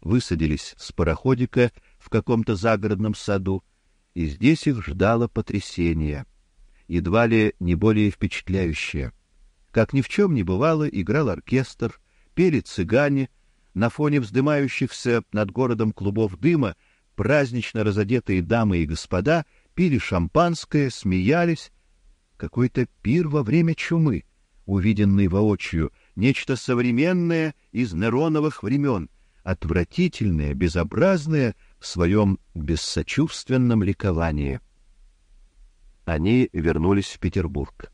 высадились с пароходика в каком-то загородном саду, и здесь их ждало потрясение, едва ли не более впечатляющее. Как ни в чем не бывало, играл оркестр, пели цыгане, на фоне вздымающихся над городом клубов дыма празднично разодетые дамы и господа пили шампанское, смеялись. Какой-то пир во время чумы, увиденный воочию, нечто современное из Нероновых времен, отвратительное, безобразное в своем бессочувственном ликовании. Они вернулись в Петербург.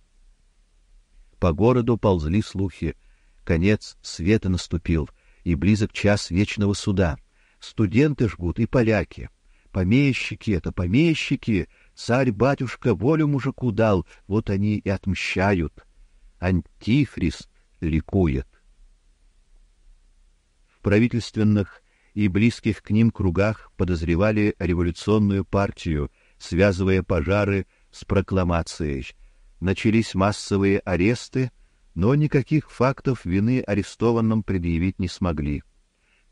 По городу ползли слухи. Конец света наступил, и близок час вечного суда. Студенты жгут и поляки. Помещики это помещики, царь-батюшка волю мужику дал, вот они и отмщают. Антихрист ликует. Правительственных и близких к ним кругах подозревали революционную партию, связывая пожары с прокламацией. Начались массовые аресты, но никаких фактов вины арестованным предъявить не смогли.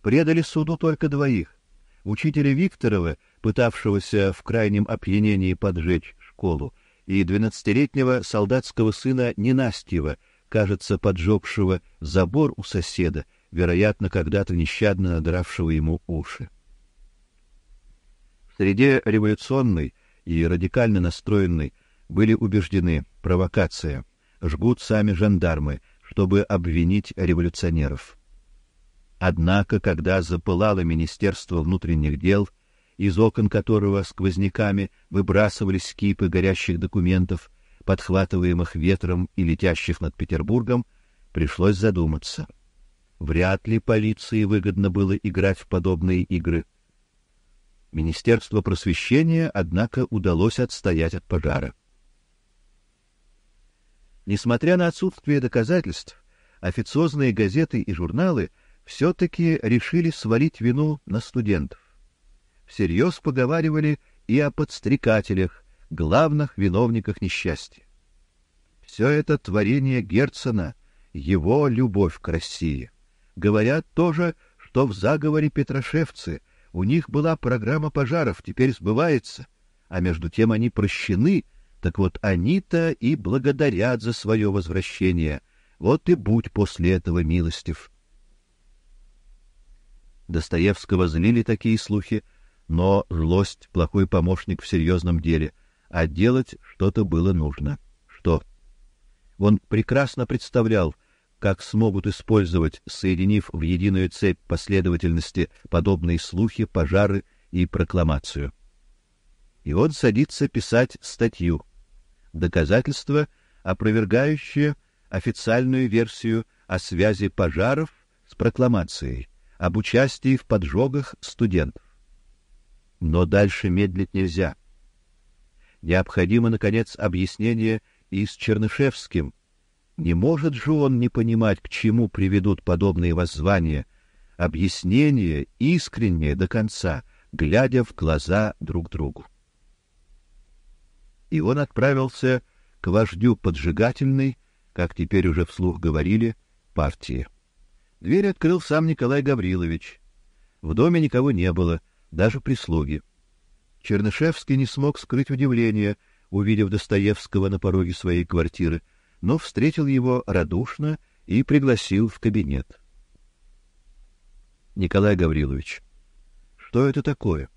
Предали суду только двоих: учителя Викторова, пытавшегося в крайнем опьянении поджечь школу, и двенадцатилетнего солдатского сына Ненастьева, кажется, поджегшего забор у соседа, вероятно, когда-то нещадно надравшего ему уши. В среде революционной и радикально настроенной были убеждены провокация, жгут сами жандармы, чтобы обвинить революционеров. Однако, когда запылало Министерство внутренних дел, из окон которого сквозняками выбрасывались кипы горящих документов, подхватываемых ветром и летящих над Петербургом, пришлось задуматься. Вряд ли полиции выгодно было играть в подобные игры. Министерство просвещения, однако, удалось отстоять от пожара. Несмотря на отсутствие доказательств, официозные газеты и журналы все-таки решили свалить вину на студентов. Всерьез поговаривали и о подстрекателях, главных виновниках несчастья. Все это творение Герцена, его любовь к России. Говорят тоже, что в заговоре Петрошевцы у них была программа пожаров, теперь сбывается, а между тем они прощены так вот они-то и благодарят за свое возвращение. Вот и будь после этого милостив. Достоевского злили такие слухи, но злость плохой помощник в серьезном деле, а делать что-то было нужно. Что? Он прекрасно представлял, как смогут использовать, соединив в единую цепь последовательности подобные слухи, пожары и прокламацию. И он садится писать статью доказательства, опровергающие официальную версию о связи пожаров с прокламацией об участии в поджогах студентов. Но дальше медлить нельзя. Необходимо наконец объяснение и с Чернышевским. Не может же он не понимать, к чему приведут подобные воззвания, объяснение искреннее до конца, глядя в глаза друг другу и он отправился к вождю поджигательной, как теперь уже вслух говорили, партии. Дверь открыл сам Николай Гаврилович. В доме никого не было, даже прислуги. Чернышевский не смог скрыть удивление, увидев Достоевского на пороге своей квартиры, но встретил его радушно и пригласил в кабинет. Николай Гаврилович, что это такое?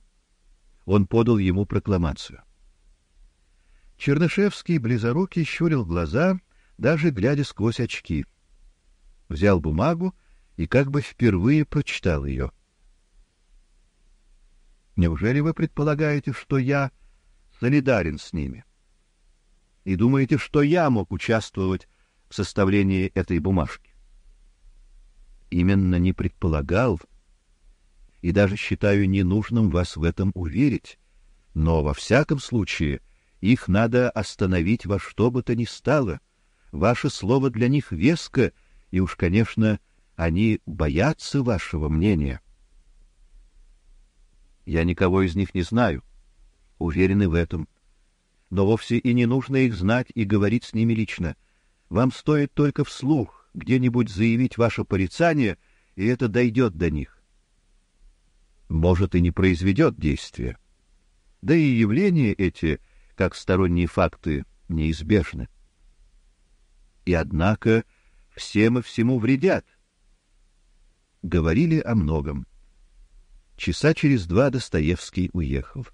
Он подал ему прокламацию. Чернышевский близорукий щурил глаза, даже глядя сквозь очки. Взял бумагу и как бы впервые прочитал ее. Неужели вы предполагаете, что я солидарен с ними? И думаете, что я мог участвовать в составлении этой бумажки? Именно не предполагал, и даже считаю ненужным вас в этом уверить, но во всяком случае их надо остановить во что бы то ни стало. Ваше слово для них веско, и уж, конечно, они боятся вашего мнения. Я никого из них не знаю, уверены в этом. Но вовсе и не нужно их знать и говорить с ними лично. Вам стоит только вслух где-нибудь заявить ваше порицание, и это дойдет до них. может и не произведет действия. Да и явления эти, как сторонние факты, неизбежны. И однако всем и всему вредят. Говорили о многом. Часа через два Достоевский уехал.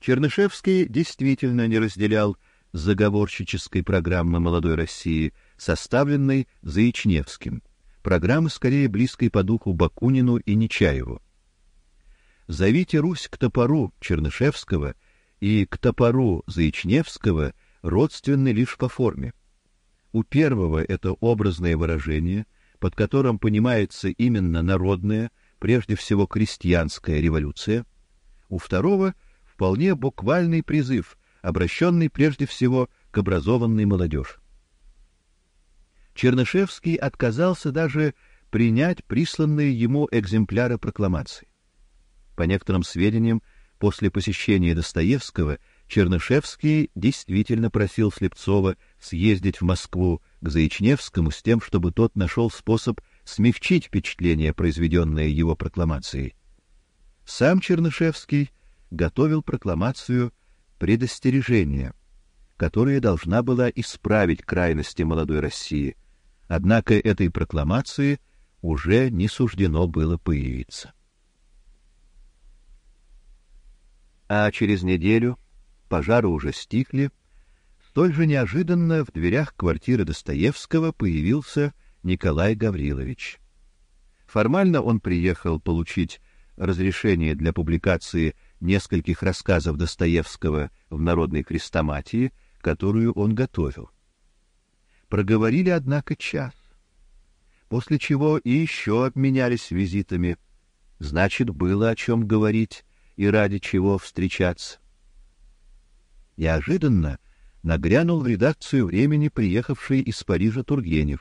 Чернышевский действительно не разделял заговорщической программы молодой России, составленной Заичневским, программы скорее близкой по духу Бакунину и Нечаеву. Зовите Русь к топору Чернышевского и к топору Заичневского родственны лишь по форме. У первого это образное выражение, под которым понимается именно народная, прежде всего крестьянская революция, у второго вполне буквальный призыв, обращенный прежде всего к образованной молодежи. Чернышевский отказался даже принять присланные ему экземпляры прокламации. По некоторым сведениям, после посещения Достоевского Чернышевский действительно просил Слепцова съездить в Москву к Заичневскому с тем, чтобы тот нашел способ смягчить впечатление, произведенное его прокламацией. Сам Чернышевский готовил прокламацию предостережения, которая должна была исправить крайности молодой России. Однако этой прокламации уже не суждено было появиться. А через неделю пожары уже стихли, столь же неожиданно в дверях квартиры Достоевского появился Николай Гаврилович. Формально он приехал получить разрешение для публикации нескольких рассказов Достоевского в Народной крестоматии, которую он готовил. Проговорили, однако, час, после чего и еще обменялись визитами. Значит, было о чем говорить и ради чего встречаться. Неожиданно нагрянул в редакцию времени приехавший из Парижа Тургенев.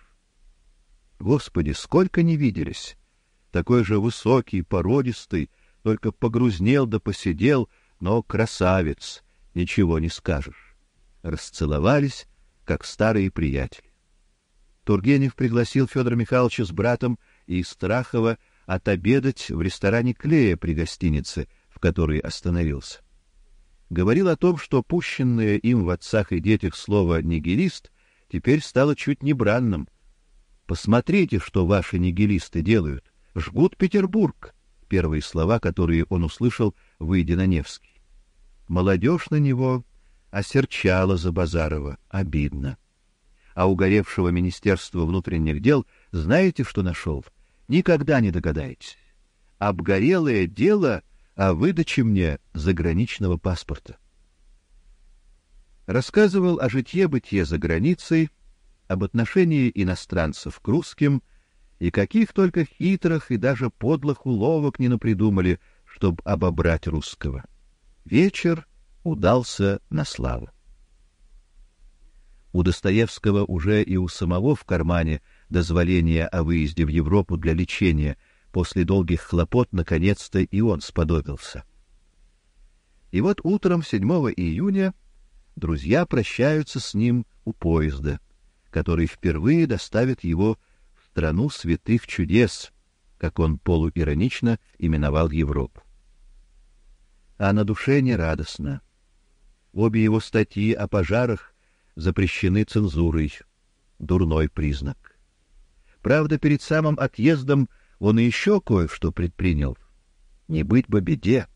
Господи, сколько не виделись! Такой же высокий, породистый, только погрузнел да посидел, но красавец, ничего не скажешь. Расцеловались, как старые приятели. Тургенев пригласил Федора Михайловича с братом и Страхова отобедать в ресторане Клея при гостинице, в которой остановился. Говорил о том, что пущенное им в отцах и детях слово нигилист теперь стало чуть не бранным. Посмотрите, что ваши нигилисты делают. Жгут Петербург первые слова, которые он услышал, выйдя на Невский. Молодежь на него осерчала за Базарова, обидно. А угоревшего Министерства внутренних дел знаете, что нашел? Никогда не догадаетесь. Обгорелое дело о выдаче мне заграничного паспорта. Рассказывал о житье-бытие за границей, об отношении иностранцев к русским — и каких только хитрых и даже подлых уловок не напридумали, чтобы обобрать русского. Вечер удался на славу. У Достоевского уже и у самого в кармане дозволение о выезде в Европу для лечения. После долгих хлопот наконец-то и он сподобился. И вот утром 7 июня друзья прощаются с ним у поезда, который впервые доставит его страну святых чудес, как он полуиронично именовал Европу. А на душе не радостно. Обе его статьи о пожарах запрещены цензурой. Дурной признак. Правда, перед самым отъездом он еще кое-что предпринял. Не быть бы беде.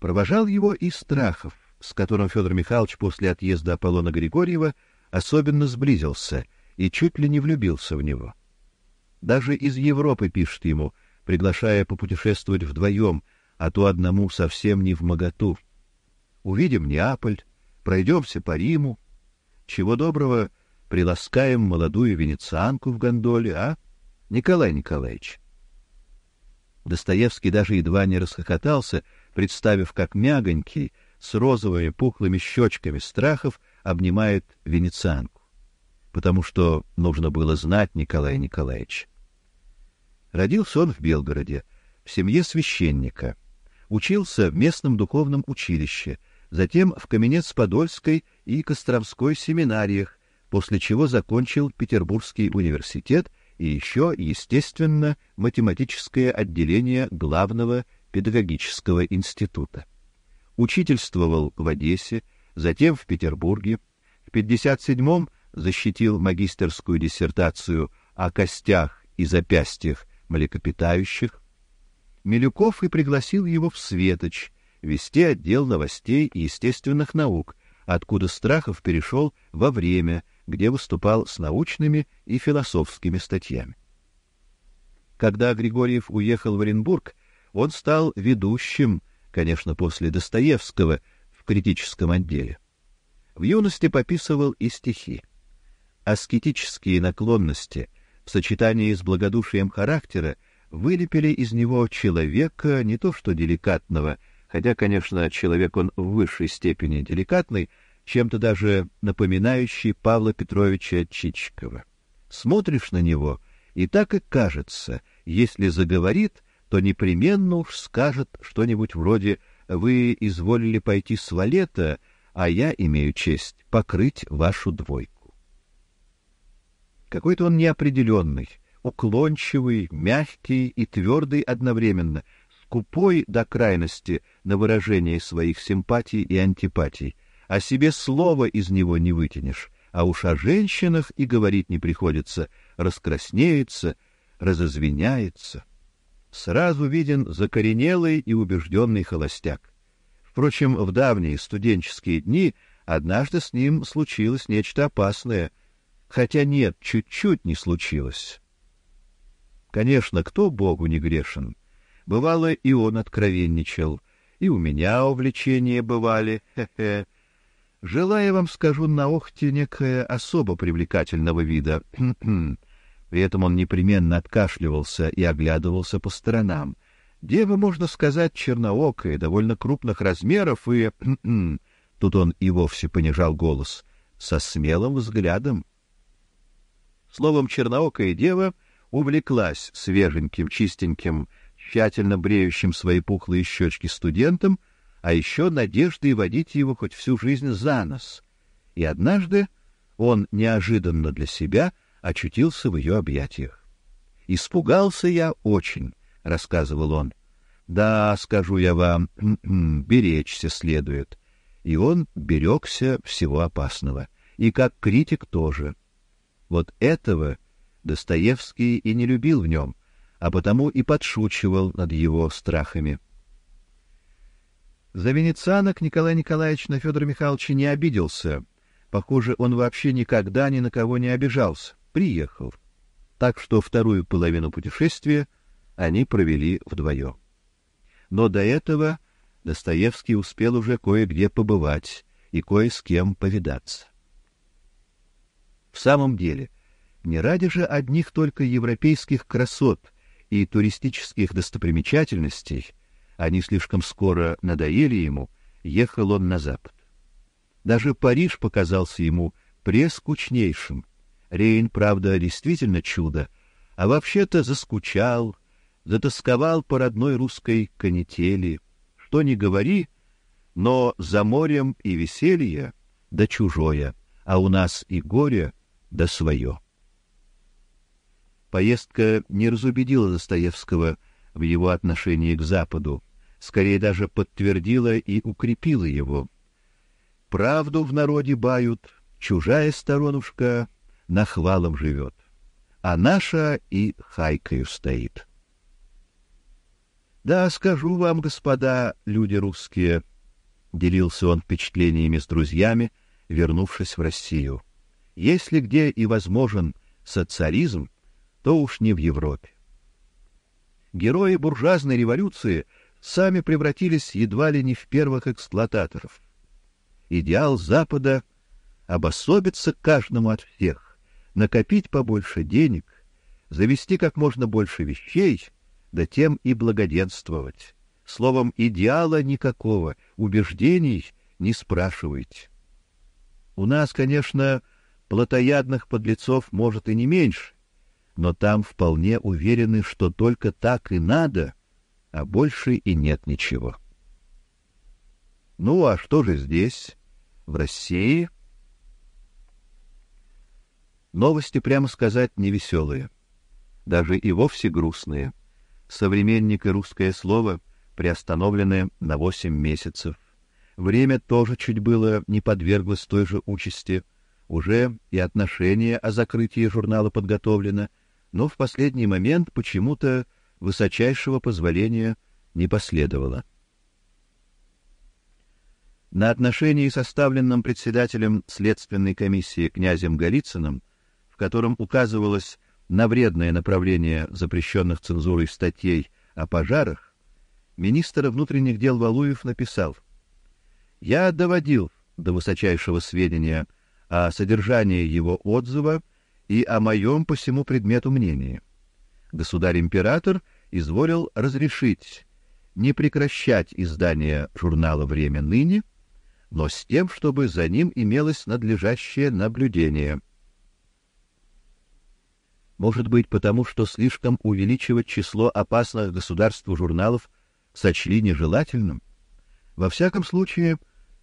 Провожал его и Страхов, с которым Федор Михайлович после отъезда Аполлона Григорьева особенно сблизился — и чуть ли не влюбился в него. Даже из Европы пишет ему, приглашая попутешествовать вдвоем, а то одному совсем не в моготу. Увидим Неаполь, пройдемся по Риму. Чего доброго, приласкаем молодую венецианку в гондоле, а, Николай Николаевич? Достоевский даже едва не расхохотался, представив, как мягонький, с розовыми пухлыми щечками страхов обнимает венецианку потому что нужно было знать Николая Николаевича. Родился он в Белгороде, в семье священника. Учился в местном духовном училище, затем в Каменец-Подольской и Костромской семинариях, после чего закончил Петербургский университет и еще, естественно, математическое отделение главного педагогического института. Учительствовал в Одессе, затем в Петербурге. В 57-м защитил магистерскую диссертацию о костях и запястьях млекопитающих. Милюков и пригласил его в Светоч вести отдел новостей и естественных наук, откуда Страхов перешел во время, где выступал с научными и философскими статьями. Когда Григорьев уехал в Оренбург, он стал ведущим, конечно, после Достоевского, в критическом отделе. В юности пописывал и стихи. Аскетические наклонности в сочетании с благодушием характера вылепили из него человека не то что деликатного, хотя, конечно, человек он в высшей степени деликатный, чем-то даже напоминающий Павла Петровича Чичикова. Смотришь на него, и так и кажется, если заговорит, то непременно уж скажет что-нибудь вроде «Вы изволили пойти с валета, а я имею честь покрыть вашу двойку». Какой-то он неопределенный, уклончивый, мягкий и твердый одновременно, скупой до крайности на выражение своих симпатий и антипатий. О себе слова из него не вытянешь, а уж о женщинах и говорить не приходится, раскраснеется, разозвеняется. Сразу виден закоренелый и убежденный холостяк. Впрочем, в давние студенческие дни однажды с ним случилось нечто опасное, хотя нет, чуть-чуть не случилось. Конечно, кто Богу не грешен? Бывало, и он откровенничал, и у меня увлечения бывали, хе-хе. Желаю вам скажу на охте некая особо привлекательного вида. При этом он непременно откашливался и оглядывался по сторонам. Дева, можно сказать, черноокая, довольно крупных размеров и... Тут он и вовсе понижал голос. Со смелым взглядом. Словом, черноокая дева увлеклась свеженьким, чистеньким, тщательно бреющим свои пухлые щечки студентом, а еще надеждой водить его хоть всю жизнь за нос. И однажды он неожиданно для себя очутился в ее объятиях. Испугался я очень, рассказывал он. Да, скажу я вам, беречься следует. И он берегся всего опасного, и как критик тоже. Вот этого Достоевский и не любил в нем, а потому и подшучивал над его страхами. За венецианок Николай Николаевич на Федора Михайловича не обиделся. Похоже, он вообще никогда ни на кого не обижался. Приехал. Так что вторую половину путешествия они провели вдвоем. Но до этого Достоевский успел уже кое-где побывать и кое с кем повидаться. В самом деле, не ради же одних только европейских красот и туристических достопримечательностей, они слишком скоро надоели ему, ехал он на запад. Даже Париж показался ему прескучнейшим. Рейн, правда, действительно чудо, а вообще-то заскучал, затосковал по родной русской канители. Что ни говори, но за морем и веселье, да чужое, а у нас и горе, да свое. Поездка не разубедила Достоевского в его отношении к Западу, скорее даже подтвердила и укрепила его. Правду в народе бают, чужая сторонушка на хвалом живет, а наша и хайкою стоит. Да, скажу вам, господа, люди русские, делился он впечатлениями с друзьями, вернувшись в Россию. Если где и возможен социализм, то уж не в Европе. Герои буржуазной революции сами превратились едва ли не в первых эксплуататоров. Идеал Запада обособиться каждому от всех, накопить побольше денег, завести как можно больше вещей, да тем и благоденствовать. Словом, идеала никакого, убеждений не спрашивайте. У нас, конечно, плотоядных подлецов может и не меньше, но там вполне уверены, что только так и надо, а больше и нет ничего. Ну а что же здесь, в России? Новости, прямо сказать, невеселые. даже и вовсе грустные. Современник и русское слово приостановлены на восемь месяцев. Время тоже чуть было не подверглось той же участи. Уже и отношение о закрытии журнала подготовлено, но в последний момент почему-то высочайшего позволения не последовало. На отношении, составленном председателем следственной комиссии князем Голицыным, в котором указывалось на вредное направление запрещенных цензурой статей о пожарах, министр внутренних дел Валуев написал: я доводил до высочайшего сведения о содержании его отзыва и о моем по всему предмету мнении. Государь-император изволил разрешить не прекращать издание журнала «Время ныне», но с тем, чтобы за ним имелось надлежащее наблюдение. Может быть, потому что слишком увеличивать число опасных государству журналов сочли нежелательным? Во всяком случае,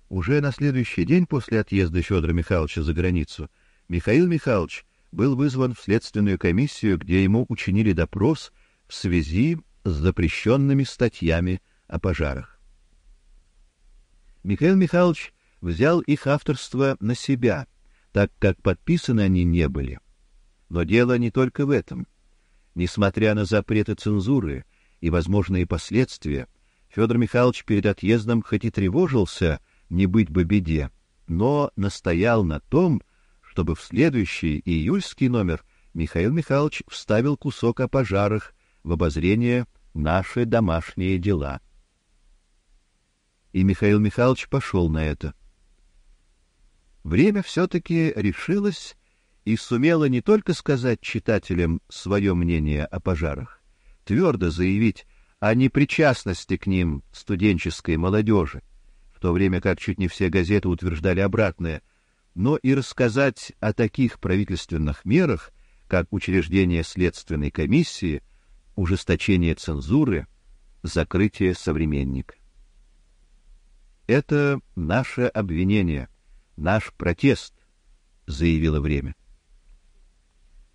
уже на следующий день после отъезда Федора Михайловича за границу Михаил Михайлович был вызван в следственную комиссию, где ему учинили допрос в связи с запрещенными статьями о пожарах. Михаил Михайлович взял их авторство на себя, так как подписаны они не были. Но дело не только в этом. Несмотря на запреты цензуры и возможные последствия, Федор Михайлович перед отъездом хоть и тревожился не быть бы беде, но настоял на том, чтобы в следующий июльский номер Михаил Михайлович вставил кусок о пожарах в обозрение наши домашние дела. И Михаил Михайлович пошел на это. Время все-таки решилось и сумело не только сказать читателям свое мнение о пожарах, твердо заявить о непричастности к ним студенческой молодежи, то время как чуть не все газеты утверждали обратное, но и рассказать о таких правительственных мерах, как учреждение следственной комиссии, ужесточение цензуры, закрытие современника. Это наше обвинение, наш протест, заявило время.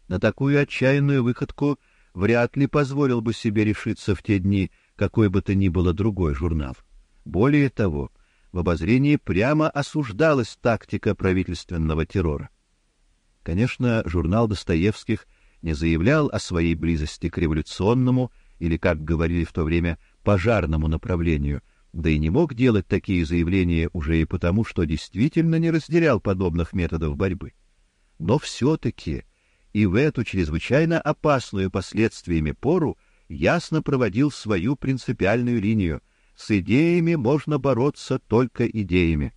На такую отчаянную выходку вряд ли позволил бы себе решиться в те дни какой бы то ни было другой журнал. Более того, в обозрении прямо осуждалась тактика правительственного террора. Конечно, журнал Достоевских не заявлял о своей близости к революционному или, как говорили в то время, пожарному направлению, да и не мог делать такие заявления уже и потому, что действительно не разделял подобных методов борьбы. Но все-таки и в эту чрезвычайно опасную последствиями пору ясно проводил свою принципиальную линию — с идеями можно бороться только идеями.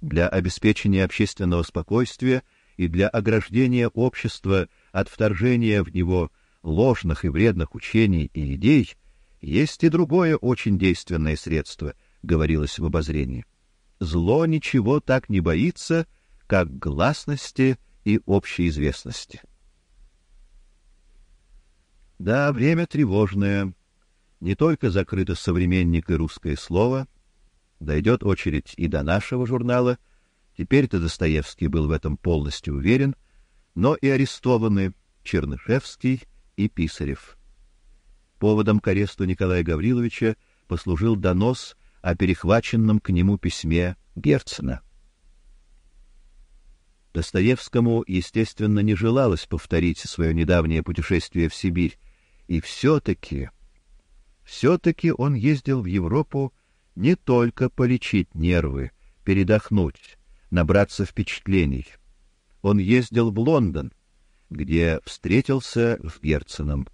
Для обеспечения общественного спокойствия и для ограждения общества от вторжения в него ложных и вредных учений и идей есть и другое очень действенное средство, говорилось в обозрении. Зло ничего так не боится, как гласности и общеизвестности. Да, время тревожное, не только закрыто современник и русское слово, дойдет очередь и до нашего журнала. Теперь-то Достоевский был в этом полностью уверен, но и арестованы Чернышевский и Писарев. Поводом к аресту Николая Гавриловича послужил донос о перехваченном к нему письме Герцена. Достоевскому, естественно, не желалось повторить свое недавнее путешествие в Сибирь, и все-таки все-таки он ездил в Европу не только полечить нервы, передохнуть, набраться впечатлений. Он ездил в Лондон, где встретился с Герценом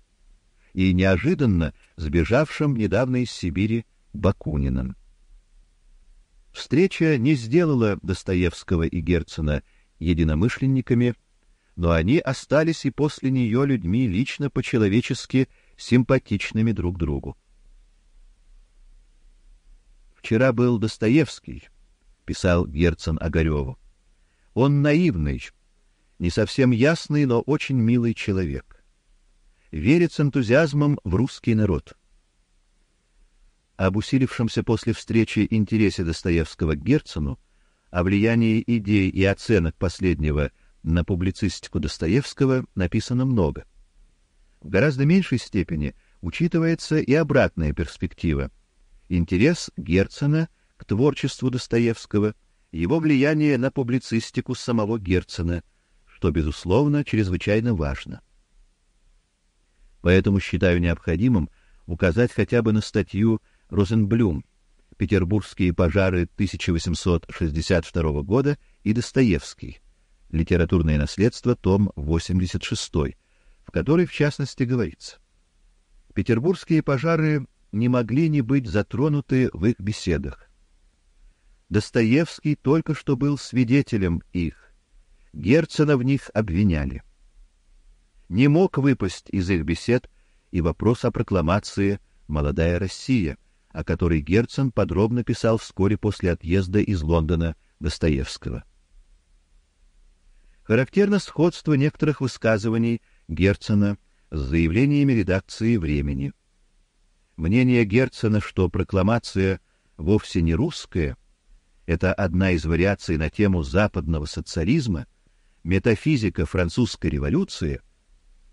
и неожиданно сбежавшим недавно из Сибири Бакуниным. Встреча не сделала Достоевского и Герцена единомышленниками, но они остались и после нее людьми лично по-человечески симпатичными друг другу. Вчера был Достоевский, писал Герцен Огареву. Он наивный, не совсем ясный, но очень милый человек. Верит с энтузиазмом в русский народ. Об усилившемся после встречи интересе Достоевского к Герцену, о влиянии идей и оценок последнего на публицистику Достоевского написано много. В гораздо меньшей степени учитывается и обратная перспектива. Интерес Герцена к творчеству Достоевского, его влияние на публицистику самого Герцена, что безусловно чрезвычайно важно. Поэтому считаю необходимым указать хотя бы на статью Розенблюм Петербургские пожары 1862 года и Достоевский. Литературное наследство, том 86, в которой в частности говорится: Петербургские пожары не могли не быть затронуты в их беседах. Достоевский только что был свидетелем их. Герцена в них обвиняли. Не мог выпасть из их бесед и вопрос о прокламации «Молодая Россия», о которой Герцен подробно писал вскоре после отъезда из Лондона Достоевского. Характерно сходство некоторых высказываний Герцена с заявлениями редакции Времени. Мнение Герцена, что прокламация вовсе не русская, это одна из вариаций на тему западного социализма, метафизика французской революции,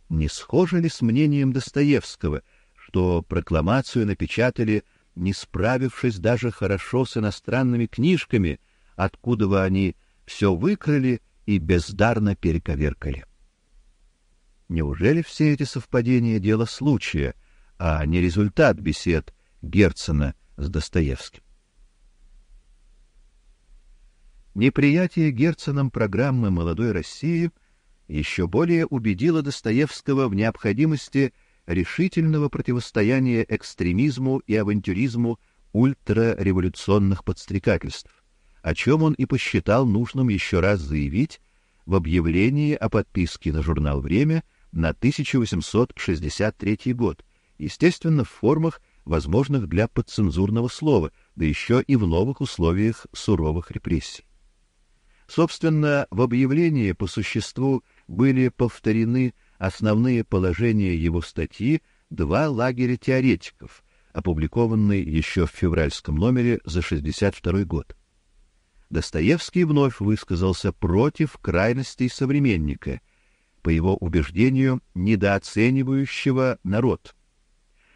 не схоже ли с мнением Достоевского, что прокламацию напечатали не справившись даже хорошо с иностранными книжками, откуда они все выкрали и бездарно перековеркали. Неужели все эти совпадения дело случая, а не результат бесед Герцена с Достоевским? Неприятие Герценом программы молодой России еще более убедило Достоевского в необходимости решительного противостояния экстремизму и авантюризму ультрареволюционных подстрекательств, о чем он и посчитал нужным еще раз заявить в объявлении о подписке на журнал Время на 1863 год, естественно, в формах, возможных для подцензурного слова, да еще и в новых условиях суровых репрессий. Собственно, в объявлении по существу были повторены основные положения его статьи «Два лагеря теоретиков», опубликованной еще в февральском номере за 62 год. Достоевский вновь высказался против крайностей современника, по его убеждению, недооценивающего народ,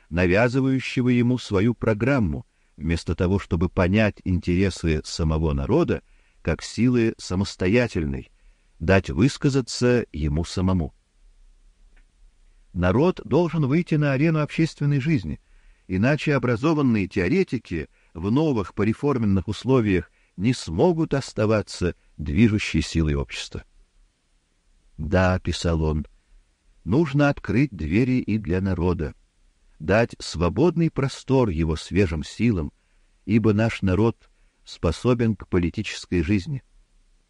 навязывающего ему свою программу, вместо того, чтобы понять интересы самого народа как силы самостоятельной, дать высказаться ему самому. Народ должен выйти на арену общественной жизни, иначе образованные теоретики в новых пореформенных условиях не смогут оставаться движущей силой общества. Да, писал он, нужно открыть двери и для народа, дать свободный простор его свежим силам, ибо наш народ способен к политической жизни.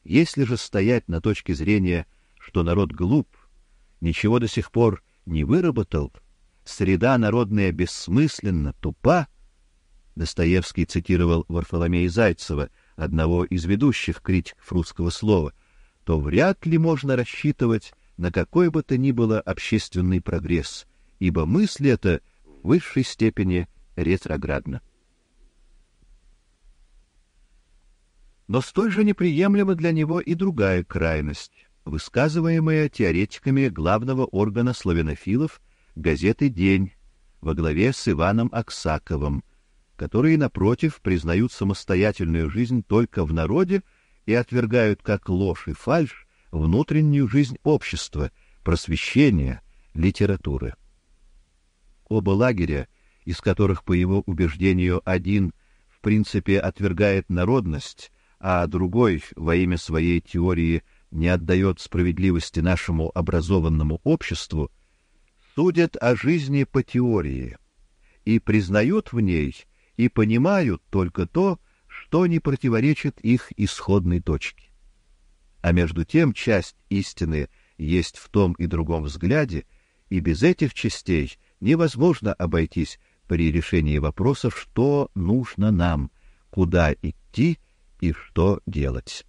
Если же стоять на точке зрения, что народ глуп, ничего до сих пор не выработал, среда народная бессмысленна, тупа, Достоевский цитировал Варфоломея Зайцева, одного из ведущих критиков русского слова, то вряд ли можно рассчитывать на какой бы то ни было общественный прогресс, ибо мысль эта в высшей степени ретроградна. Но столь же неприемлема для него и другая крайность высказываемое теоретиками главного органа славянофилов газеты День во главе с Иваном Аксаковым, которые напротив признают самостоятельную жизнь только в народе и отвергают как ложь и фальшь внутреннюю жизнь общества, просвещения, литературы. Оба лагеря, из которых по его убеждению один в принципе отвергает народность, а другой во имя своей теории не отдает справедливости нашему образованному обществу, судят о жизни по теории и признают в ней и понимают только то, что не противоречит их исходной точке. А между тем часть истины есть в том и другом взгляде, и без этих частей невозможно обойтись при решении вопросов, что нужно нам, куда идти и что делать.